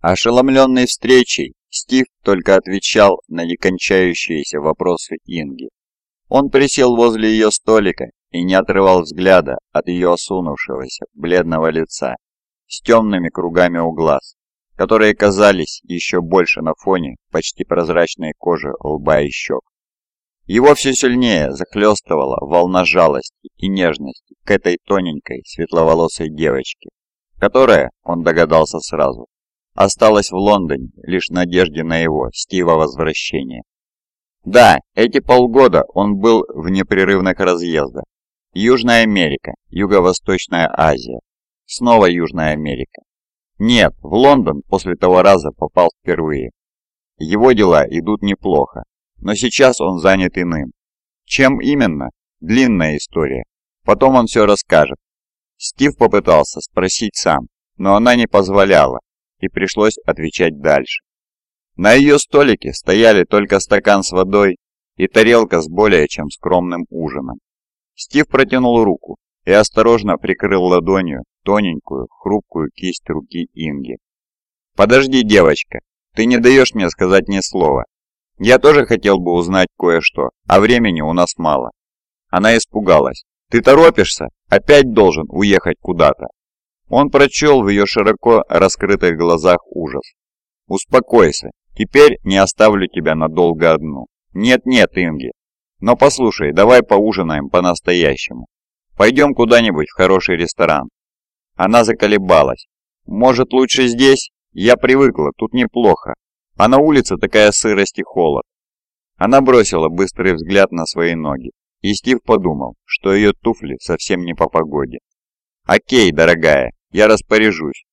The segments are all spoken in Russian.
Ошеломленный встречей, Стив только отвечал на некончающиеся вопросы Инги. Он присел возле ее столика и не отрывал взгляда от ее осунувшегося, бледного лица с темными кругами у глаз, которые казались еще больше на фоне почти прозрачной кожи лба и щек. Его все сильнее захлестывала волна жалости и нежности к этой тоненькой светловолосой девочке, которая, он догадался сразу, осталась в Лондоне лишь надежде на его Стива возвращение. Да, эти полгода он был в непрерывных разъездах. Южная Америка, Юго-Восточная Азия, снова Южная Америка. Нет, в Лондон после того раза попал впервые. Его дела идут неплохо, но сейчас он занят иным. Чем именно? Длинная история. Потом он все расскажет. Стив попытался спросить сам, но она не позволяла, и пришлось отвечать дальше. На ее столике стояли только стакан с водой и тарелка с более чем скромным ужином. Стив протянул руку и осторожно прикрыл ладонью тоненькую, хрупкую кисть руки Инги. «Подожди, девочка, ты не даешь мне сказать ни слова. Я тоже хотел бы узнать кое-что, а времени у нас мало». Она испугалась. «Ты торопишься? Опять должен уехать куда-то?» Он прочел в ее широко раскрытых глазах ужас. «Успокойся, теперь не оставлю тебя надолго одну. Нет-нет, Инги. Но послушай, давай поужинаем по-настоящему. Пойдем куда-нибудь в хороший ресторан». Она заколебалась. «Может, лучше здесь? Я привыкла, тут неплохо. А на улице такая сырость и холод». Она бросила быстрый взгляд на свои ноги, и Стив подумал, что ее туфли совсем не по погоде. «Окей, дорогая, я распоряжусь».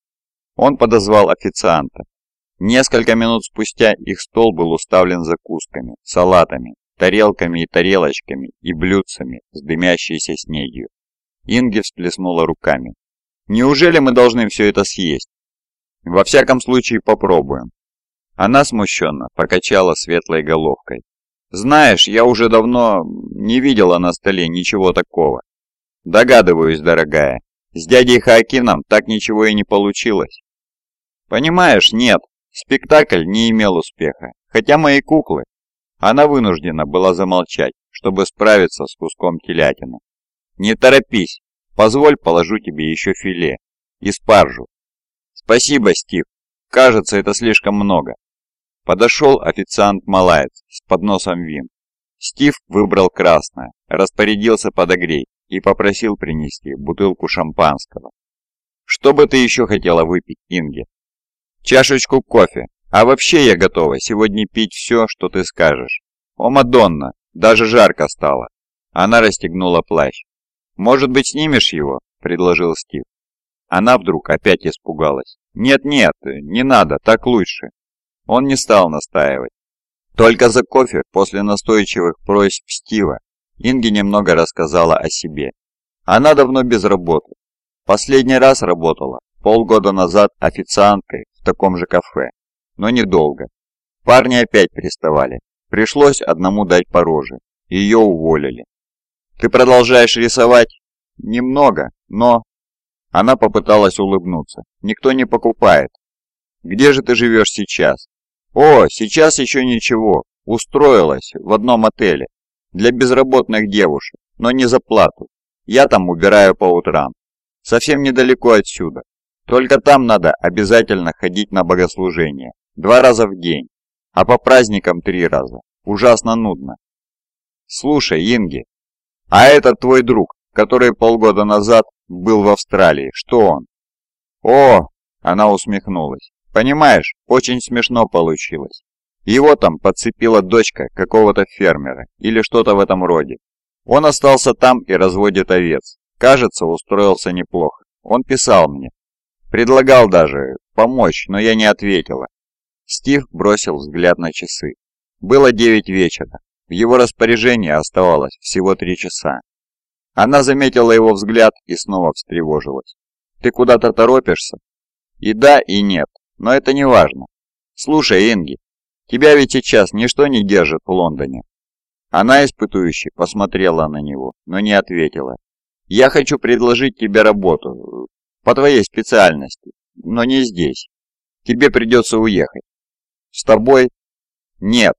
Он подозвал официанта. Несколько минут спустя их стол был уставлен закусками, салатами, тарелками и тарелочками и блюдцами с дымящейся снедью. Инги всплеснула руками. «Неужели мы должны все это съесть?» «Во всяком случае попробуем». Она смущенно покачала светлой головкой. «Знаешь, я уже давно не видела на столе ничего такого». «Догадываюсь, дорогая, с дядей Хаакином так ничего и не получилось. Понимаешь, нет, спектакль не имел успеха, хотя мои куклы... Она вынуждена была замолчать, чтобы справиться с куском телятины. Не торопись, позволь положу тебе еще филе и спаржу. Спасибо, Стив, кажется, это слишком много. Подошел официант-малаец с подносом вин. Стив выбрал красное, распорядился подогреть и попросил принести бутылку шампанского. «Что бы ты еще хотела выпить, Инге?» «Чашечку кофе. А вообще я готова сегодня пить все, что ты скажешь. О, Мадонна, даже жарко стало». Она расстегнула плащ. «Может быть, снимешь его?» – предложил Стив. Она вдруг опять испугалась. «Нет-нет, не надо, так лучше». Он не стал настаивать. Только за кофе после настойчивых просьб Стива Инги немного рассказала о себе. Она давно без работы. Последний раз работала полгода назад официанткой в таком же кафе, но недолго. Парни опять приставали. Пришлось одному дать по роже. Ее уволили. «Ты продолжаешь рисовать?» «Немного, но...» Она попыталась улыбнуться. «Никто не покупает». «Где же ты живешь сейчас?» «О, сейчас еще ничего. Устроилась в одном отеле для безработных девушек, но не за плату. Я там убираю по утрам. Совсем недалеко отсюда. Только там надо обязательно ходить на богослужение. Два раза в день. А по праздникам три раза. Ужасно нудно. Слушай, Инги, а этот твой друг, который полгода назад был в Австралии, что он? О, она усмехнулась. Понимаешь, очень смешно получилось. Его там подцепила дочка какого-то фермера или что-то в этом роде. Он остался там и разводит овец. Кажется, устроился неплохо. Он писал мне. Предлагал даже помочь, но я не ответила. Стив бросил взгляд на часы. Было девять вечера. В его распоряжении оставалось всего три часа. Она заметила его взгляд и снова встревожилась. «Ты куда-то торопишься?» «И да, и нет, но это не важно. Слушай, Инги, Тебя ведь сейчас ничто не держит в Лондоне». Она испытующе посмотрела на него, но не ответила. «Я хочу предложить тебе работу по твоей специальности, но не здесь. тебе придется уехать. С тобой? Нет.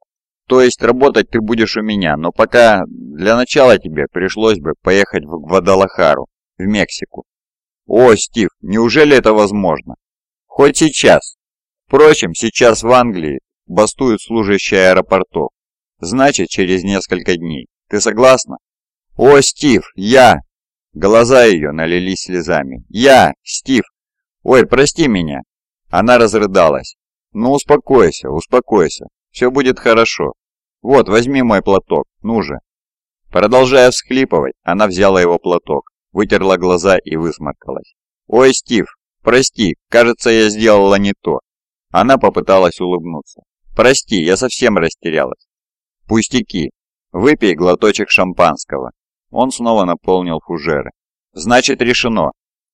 То есть работать ты будешь у меня, но пока для начала тебе пришлось бы поехать в Гвадалахару, в Мексику. О, Стив, неужели это возможно? Хоть сейчас. Впрочем, сейчас в Англии бастуют служащие аэропортов. Значит, через несколько дней. Ты согласна? О, Стив, я! Глаза ее налились слезами. Я, Стив! Ой, прости меня! Она разрыдалась. Ну, успокойся, успокойся. Все будет хорошо. Вот, возьми мой платок, ну же. Продолжая всхлипывать, она взяла его платок, вытерла глаза и высморкалась. «Ой, Стив, прости, кажется, я сделала не то». Она попыталась улыбнуться. «Прости, я совсем растерялась». «Пустяки. Выпей глоточек шампанского». Он снова наполнил фужеры. «Значит, решено.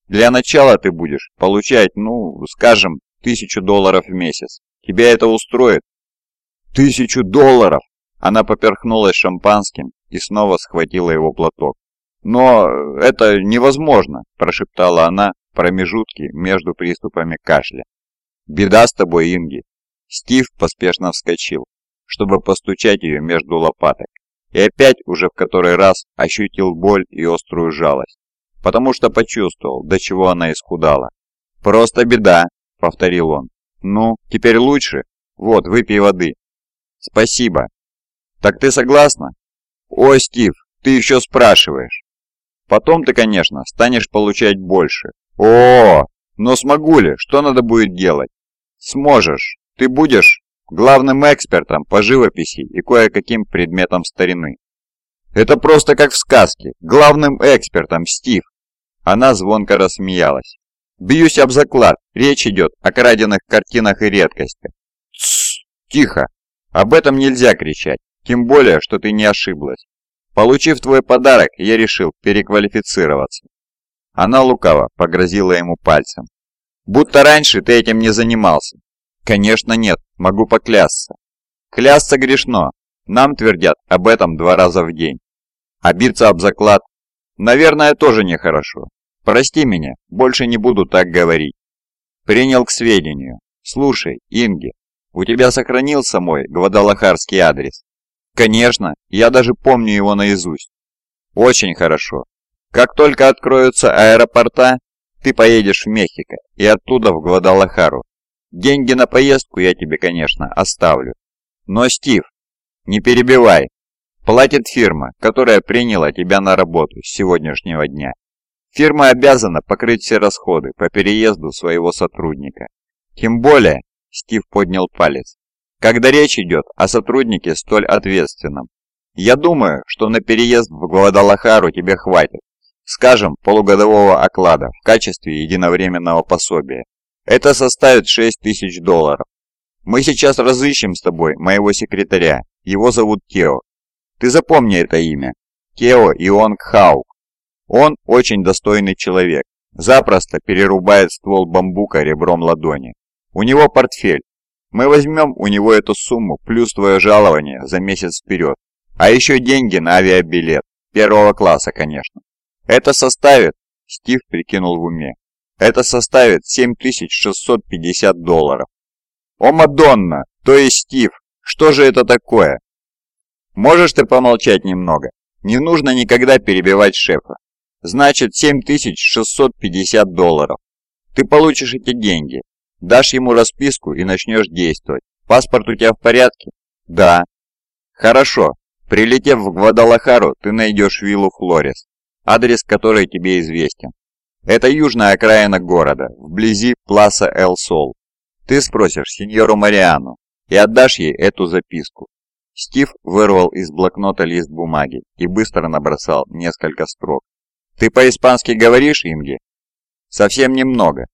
Для начала ты будешь получать, ну, скажем, тысячу долларов в месяц. Тебя это устроит?» «Тысячу долларов!» Она поперхнулась шампанским и снова схватила его платок. «Но это невозможно», – прошептала она в промежутке между приступами кашля. «Беда с тобой, Инги». Стив поспешно вскочил, чтобы постучать ее между лопаток, и опять уже в который раз ощутил боль и острую жалость, потому что почувствовал, до чего она исхудала. «Просто беда», — повторил он. «Ну, теперь лучше? Вот, выпей воды». «Спасибо». «Так ты согласна?» «О, Стив, ты еще спрашиваешь». Потом ты, конечно, станешь получать больше. О, но смогу ли? Что надо будет делать? Сможешь. Ты будешь главным экспертом по живописи и кое-каким предметам старины. Это просто как в сказке. Главным экспертом, Стив. Она звонко рассмеялась. Бьюсь об заклад. Речь идет о краденных картинах и редкостях. Тссс, тихо. Об этом нельзя кричать. Тем более, что ты не ошиблась. Получив твой подарок, я решил переквалифицироваться. Она лукаво погрозила ему пальцем. Будто раньше ты этим не занимался. Конечно нет, могу поклясться. Клясться грешно. Нам твердят об этом два раза в день. А биться об заклад? Наверное, тоже нехорошо. Прости меня, больше не буду так говорить. Принял к сведению. Слушай, Инги, у тебя сохранился мой гвадалахарский адрес? Конечно, я даже помню его наизусть. Очень хорошо. Как только откроются аэропорта, ты поедешь в Мехико и оттуда в Гвадалахару. Деньги на поездку я тебе, конечно, оставлю. Но, Стив, не перебивай. Платит фирма, которая приняла тебя на работу с сегодняшнего дня. Фирма обязана покрыть все расходы по переезду своего сотрудника. Тем более, Стив поднял палец, когда речь идет о сотруднике столь ответственном. Я думаю, что на переезд в Гвадалахару тебе хватит, скажем, полугодового оклада в качестве единовременного пособия. Это составит 6 тысяч долларов. Мы сейчас разыщем с тобой моего секретаря, его зовут Тео. Ты запомни это имя. Тео Ионг Хаук. Он очень достойный человек, запросто перерубает ствол бамбука ребром ладони. У него портфель, мы возьмем у него эту сумму, плюс твое жалование за месяц вперед. А еще деньги на авиабилет. Первого класса, конечно. Это составит, Стив прикинул в уме, это составит 7650 долларов. О, Мадонна, то есть Стив, что же это такое? Можешь ты помолчать немного? Не нужно никогда перебивать шефа. Значит, 7650 долларов. Ты получишь эти деньги, Дашь ему расписку и начнешь действовать. Паспорт у тебя в порядке? Да. Хорошо. Прилетев в Гвадалахару, ты найдешь виллу Флорес, адрес которой тебе известен. Это южная окраина города, вблизи Пласа Эл Сол. Ты спросишь сеньору Мариану и отдашь ей эту записку. Стив вырвал из блокнота лист бумаги и быстро набросал несколько строк. «Ты по-испански говоришь, Инги?» «Совсем немного.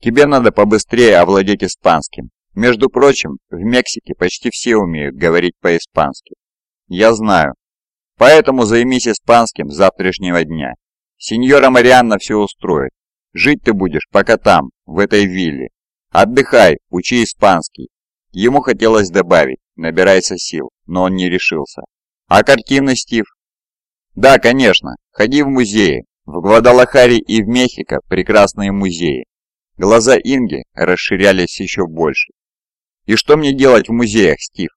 Тебе надо побыстрее овладеть испанским. Между прочим, в Мексике почти все умеют говорить по-испански. Я знаю. Поэтому займись испанским завтрашнего дня. Сеньора Марианна все устроит. Жить ты будешь пока там, в этой вилле. Отдыхай, учи испанский. Ему хотелось добавить, набирайся сил, но он не решился. А картины, Стив? Да, конечно. Ходи в музеи. В Гвадалахаре и в Мехико прекрасные музеи. Глаза Инги расширялись еще больше. «И что мне делать в музеях, Стив?»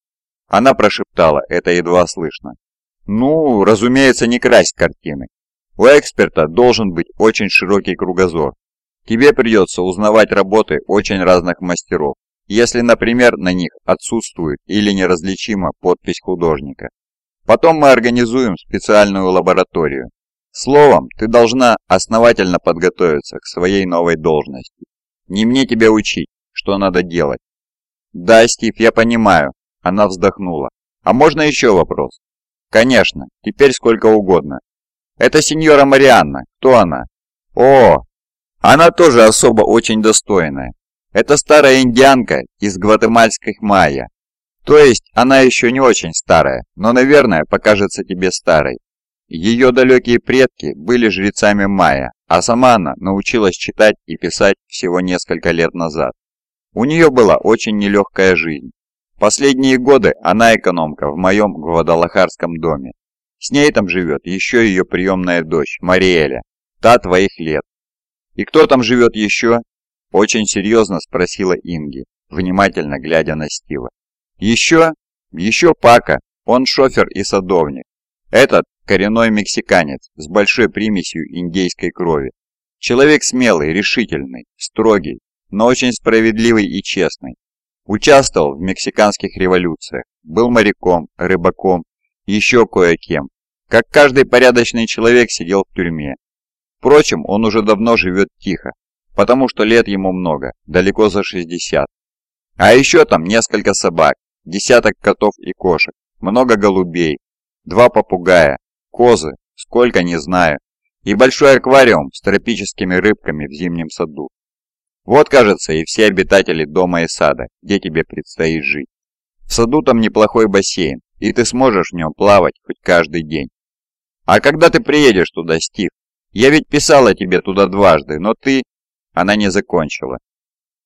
Она прошептала это едва слышно. «Ну, разумеется, не красть картины. У эксперта должен быть очень широкий кругозор. Тебе придется узнавать работы очень разных мастеров, если, например, на них отсутствует или неразличима подпись художника. Потом мы организуем специальную лабораторию. Словом, ты должна основательно подготовиться к своей новой должности. Не мне тебя учить, что надо делать. Да, Стив, я понимаю. Она вздохнула. А можно еще вопрос? Конечно, теперь сколько угодно. Это сеньора Марианна. Кто она? О, она тоже особо очень достойная. Это старая индианка из гватемальских майя. То есть она еще не очень старая, но, наверное, покажется тебе старой. Ее далекие предки были жрецами майя, а сама она научилась читать и писать всего несколько лет назад. У нее была очень нелегкая жизнь. Последние годы она экономка в моем гвадалахарском доме. С ней там живет еще ее приемная дочь, Мариэля, та твоих лет. «И кто там живет еще?» – очень серьезно спросила Инги, внимательно глядя на Стива. «Еще? Еще Пака, он шофер и садовник. Этот коренной мексиканец с большой примесью индейской крови. Человек смелый, решительный, строгий, но очень справедливый и честный. Участвовал в мексиканских революциях, был моряком, рыбаком, еще кое-кем. Как каждый порядочный человек сидел в тюрьме. Впрочем, он уже давно живет тихо, потому что лет ему много, далеко за 60. А еще там несколько собак, десяток котов и кошек, много голубей, два попугая, козы, сколько не знаю, и большой аквариум с тропическими рыбками в зимнем саду. Вот, кажется, и все обитатели дома и сада, где тебе предстоит жить. В саду там неплохой бассейн, и ты сможешь в нем плавать хоть каждый день. А когда ты приедешь туда, Стив? Я ведь писала тебе туда дважды, но ты...» Она не закончила.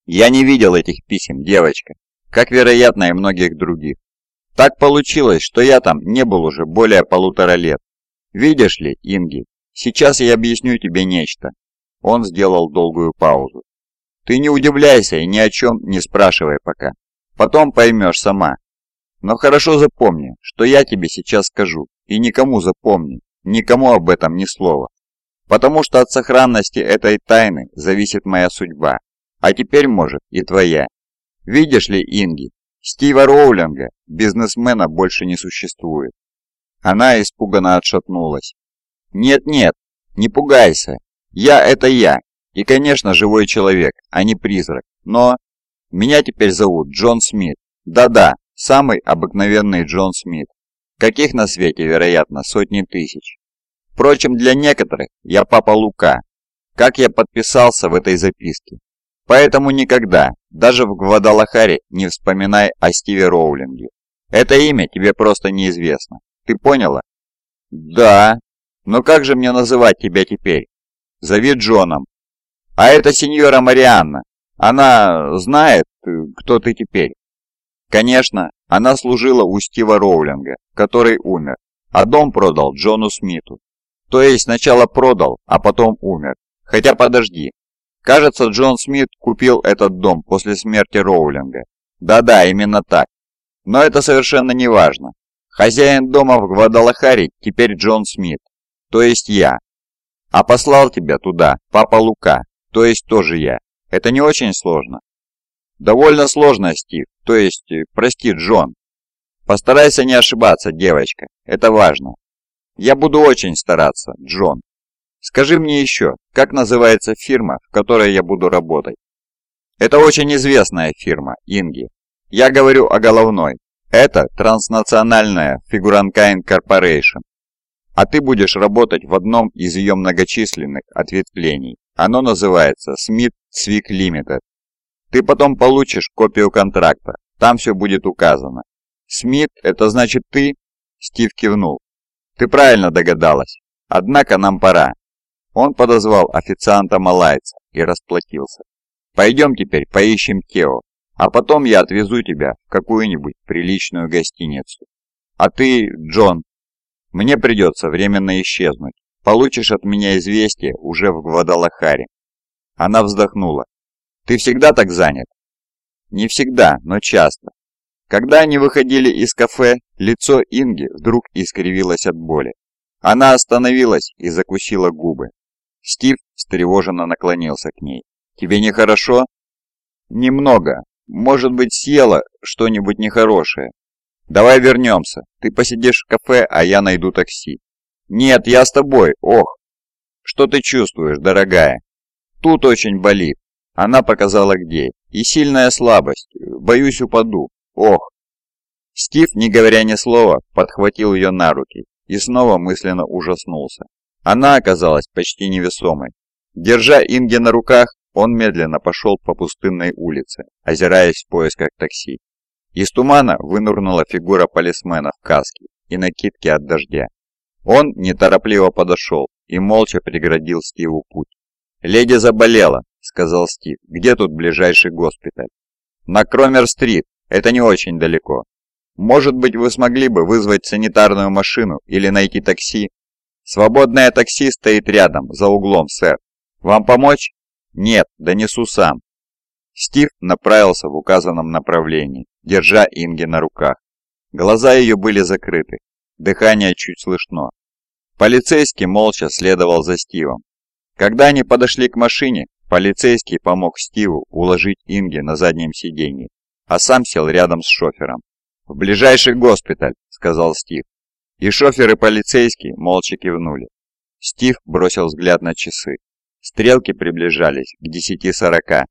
«Я не видел этих писем, девочка, как, вероятно, и многих других. Так получилось, что я там не был уже более полутора лет. Видишь ли, Инги, сейчас я объясню тебе нечто». Он сделал долгую паузу. Ты не удивляйся и ни о чем не спрашивай пока. Потом поймешь сама. Но хорошо запомни, что я тебе сейчас скажу, и никому запомни, никому об этом ни слова. Потому что от сохранности этой тайны зависит моя судьба, а теперь, может, и твоя. Видишь ли, Инги, Стива Роулинга, бизнесмена, больше не существует. Она испуганно отшатнулась. «Нет-нет, не пугайся. Я – это я, и, конечно, живой человек, а не призрак. Но меня теперь зовут Джон Смит. Да-да, самый обыкновенный Джон Смит. Каких на свете, вероятно, сотни тысяч. Впрочем, для некоторых я папа Лука, как я подписался в этой записке. Поэтому никогда, даже в Гвадалахаре, не вспоминай о Стиве Роулинге. Это имя тебе просто неизвестно. Ты поняла? Да. Но как же мне называть тебя теперь? Зови Джоном, а это сеньора Марианна. Она знает, кто ты теперь. Конечно, она служила у Стива Роулинга, который умер, а дом продал Джону Смиту. То есть сначала продал, а потом умер. Хотя подожди. Кажется, Джон Смит купил этот дом после смерти Роулинга. Да-да, именно так. Но это совершенно не важно. Хозяин дома в Гвадалахаре теперь Джон Смит, то есть я. А послал тебя туда папа Лука, то есть тоже я. Это не очень сложно? Довольно сложно, Стив, то есть, э, прости, Джон. Постарайся не ошибаться, девочка, это важно. Я буду очень стараться, Джон. Скажи мне еще, как называется фирма, в которой я буду работать? Это очень известная фирма, Инги. Я говорю о головной. Это транснациональная Figurankind Corporation. А ты будешь работать в одном из ее многочисленных ответвлений. Оно называется Smith Cvick Limited. Ты потом получишь копию контракта, там все будет указано. Смит – это значит ты? Стив кивнул. Ты правильно догадалась. Однако нам пора. Он подозвал официанта-малайца и расплатился. Пойдем теперь поищем Тео, а потом я отвезу тебя в какую-нибудь приличную гостиницу. А ты, Джон, мне придется временно исчезнуть. Получишь от меня известие уже в Гвадалахаре». Она вздохнула. Ты всегда так занят?» «Не всегда, но часто». Когда они выходили из кафе, лицо Инги вдруг искривилось от боли. Она остановилась и закусила губы. Стив встревоженно наклонился к ней. «Тебе нехорошо?» «Немного. Может быть, съела что-нибудь нехорошее. Давай вернемся. Ты посидишь в кафе, а я найду такси». «Нет, я с тобой. Ох!» «Что ты чувствуешь, дорогая?» «Тут очень болит». Она показала где. «И сильная слабость. Боюсь, упаду. Ох!» Стив, не говоря ни слова, подхватил ее на руки и снова мысленно ужаснулся. Она оказалась почти невесомой. Держа Инги на руках, он медленно пошел по пустынной улице, озираясь в поисках такси. Из тумана вынурнула фигура полисмена в каске и накидке от дождя. Он неторопливо подошел и молча преградил Стиву путь. «Леди заболела», — сказал Стив. «Где тут ближайший госпиталь?» «На Кромер-стрит. Это не очень далеко. Может быть, вы смогли бы вызвать санитарную машину или найти такси? Свободное такси стоит рядом, за углом, сэр. Вам помочь? Нет, донесу сам. Стив направился в указанном направлении, держа Инги на руках. Глаза ее были закрыты, дыхание чуть слышно. Полицейский молча следовал за Стивом. Когда они подошли к машине, полицейский помог Стиву уложить Инги на заднем сиденье, а сам сел рядом с шофером. «В ближайший госпиталь», — сказал Стив. И шофер и полицейский молча кивнули. Стив бросил взгляд на часы. Стрелки приближались к 10.40.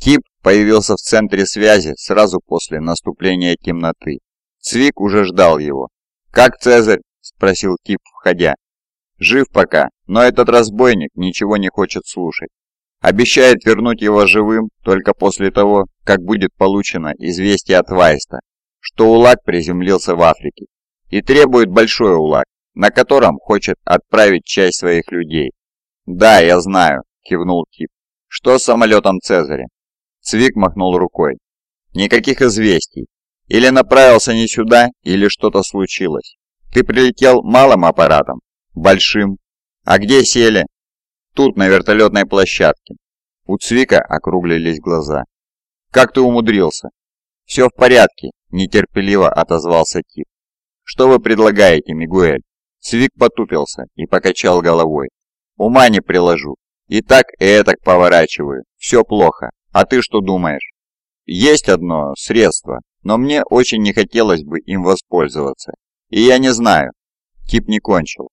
Тип появился в центре связи сразу после наступления темноты. Цвик уже ждал его. «Как Цезарь?» – спросил Тип, входя. Жив пока, но этот разбойник ничего не хочет слушать. Обещает вернуть его живым только после того, как будет получено известие от Вайста, что Улак приземлился в Африке, и требует большой Улак, на котором хочет отправить часть своих людей. «Да, я знаю», – кивнул Тип. «Что с самолетом Цезаря?» Цвик махнул рукой. «Никаких известий. Или направился не сюда, или что-то случилось. Ты прилетел малым аппаратом?» Большим. А где сели? Тут, на вертолетной площадке. У Цвика округлились глаза. Как ты умудрился? Все в порядке, нетерпеливо отозвался Тип. Что вы предлагаете, Мигуэль? Цвик потупился и покачал головой. Ума не приложу. И так, и этак поворачиваю. Все плохо. А ты что думаешь? Есть одно средство, но мне очень не хотелось бы им воспользоваться. И я не знаю. Тип не кончил.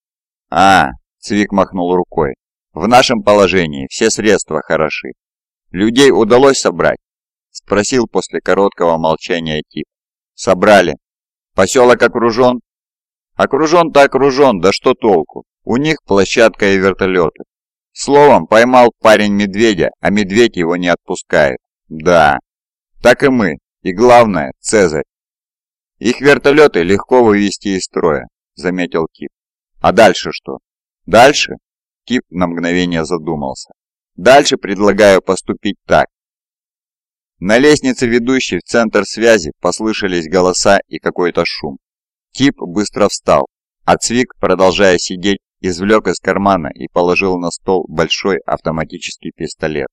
«А!» – Цвик махнул рукой. «В нашем положении все средства хороши. Людей удалось собрать?» – спросил после короткого молчания тип. «Собрали. Поселок окружен?» «Окружен-то окружен, да что толку? У них площадка и вертолеты. Словом, поймал парень медведя, а медведь его не отпускает. Да, так и мы. И главное, Цезарь. Их вертолеты легко вывести из строя, заметил Кип. А дальше что? Дальше? Кип на мгновение задумался. Дальше предлагаю поступить так. На лестнице, ведущей в центр связи, послышались голоса и какой-то шум. Кип быстро встал, а Цвик, продолжая сидеть, извлек из кармана и положил на стол большой автоматический пистолет.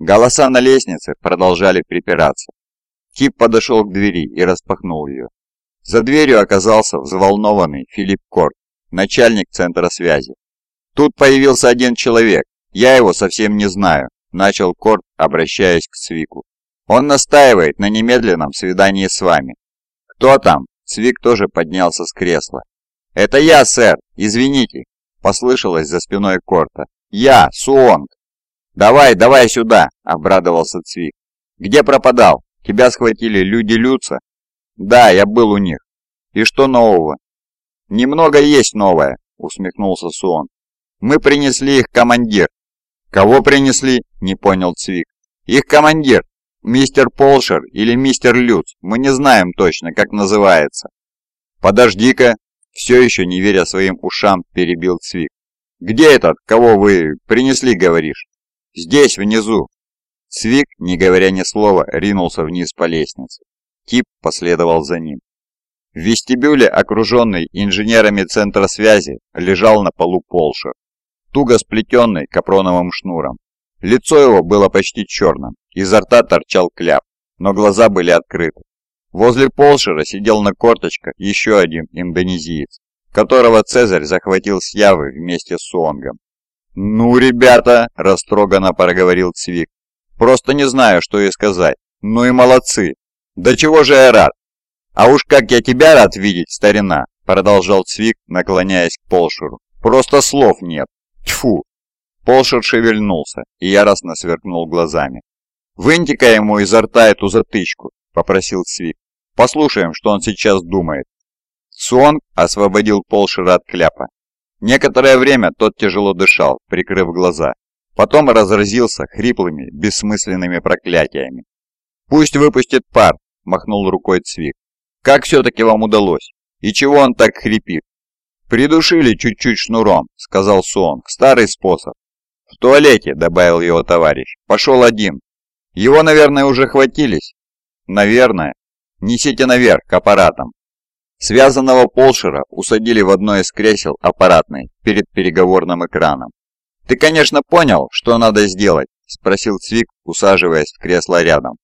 Голоса на лестнице продолжали припираться. Кип подошел к двери и распахнул ее. За дверью оказался взволнованный Филипп Корт начальник центра связи. Тут появился один человек, я его совсем не знаю, начал Корт, обращаясь к Свику. Он настаивает на немедленном свидании с вами. Кто там? Свик тоже поднялся с кресла. Это я, сэр, извините, послышалось за спиной Корта. Я, Суонг. Давай, давай сюда, обрадовался Цвик. Где пропадал? Тебя схватили люди Люца? Да, я был у них. И что нового? «Немного есть новое», — усмехнулся Суон. «Мы принесли их командир». «Кого принесли?» — не понял Цвик. «Их командир. Мистер Полшер или мистер Люц. Мы не знаем точно, как называется». «Подожди-ка», — все еще не веря своим ушам, перебил Цвик. «Где этот, кого вы принесли, говоришь?» «Здесь, внизу». Цвик, не говоря ни слова, ринулся вниз по лестнице. Тип последовал за ним. В вестибюле, окруженный инженерами центра связи, лежал на полу Полшер, туго сплетенный капроновым шнуром. Лицо его было почти черным, изо рта торчал кляп, но глаза были открыты. Возле Полшера сидел на корточках еще один индонезиец, которого Цезарь захватил с Явы вместе с Суонгом. «Ну, ребята!» – растроганно проговорил Цвик. «Просто не знаю, что и сказать. Ну и молодцы! Да чего же я рад! А уж как я тебя рад видеть, старина!» – продолжал Цвик, наклоняясь к Полшеру. «Просто слов нет! Тьфу!» Полшер шевельнулся и яростно сверкнул глазами. «Выньте-ка ему изо рта эту затычку!» – попросил Цвик. «Послушаем, что он сейчас думает». Суонг освободил Полшера от кляпа. Некоторое время тот тяжело дышал, прикрыв глаза. Потом разразился хриплыми, бессмысленными проклятиями. «Пусть выпустит пар», – махнул рукой Цвик. «Как все-таки вам удалось? И чего он так хрипит?» «Придушили чуть-чуть шнуром», – сказал Суонг. «Старый способ». «В туалете», – добавил его товарищ. «Пошел один». «Его, наверное, уже хватились?» «Наверное. Несите наверх, к аппаратам». Связанного Полшера усадили в одно из кресел аппаратной перед переговорным экраном. «Ты, конечно, понял, что надо сделать?» – спросил Цвик, усаживаясь в кресло рядом.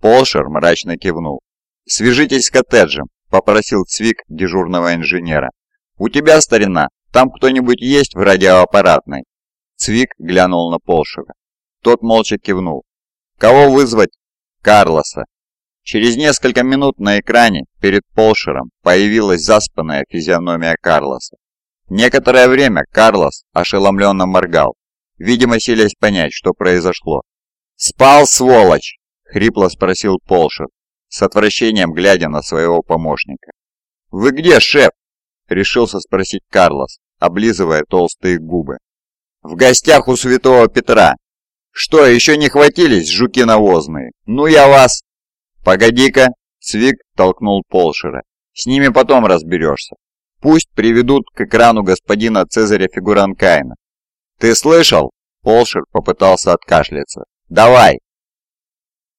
Полшер мрачно кивнул. «Свяжитесь с коттеджем», – попросил Цвик дежурного инженера. «У тебя, старина, там кто-нибудь есть в радиоаппаратной?» Цвик глянул на Полшера. Тот молча кивнул. «Кого вызвать?» «Карлоса. Через несколько минут на экране перед Полшером появилась заспанная физиономия Карлоса. Некоторое время Карлос ошеломленно моргал, видимо, силясь понять, что произошло. «Спал, сволочь!» — хрипло спросил Полшер, с отвращением глядя на своего помощника. «Вы где, шеф?» — решился спросить Карлос, облизывая толстые губы. «В гостях у святого Петра. Что, еще не хватились, жуки навозные? Ну я вас...» «Погоди-ка!» – Цвик толкнул Полшера. «С ними потом разберешься. Пусть приведут к экрану господина Цезаря Фигуранкайна». «Ты слышал?» – Полшер попытался откашляться. «Давай!»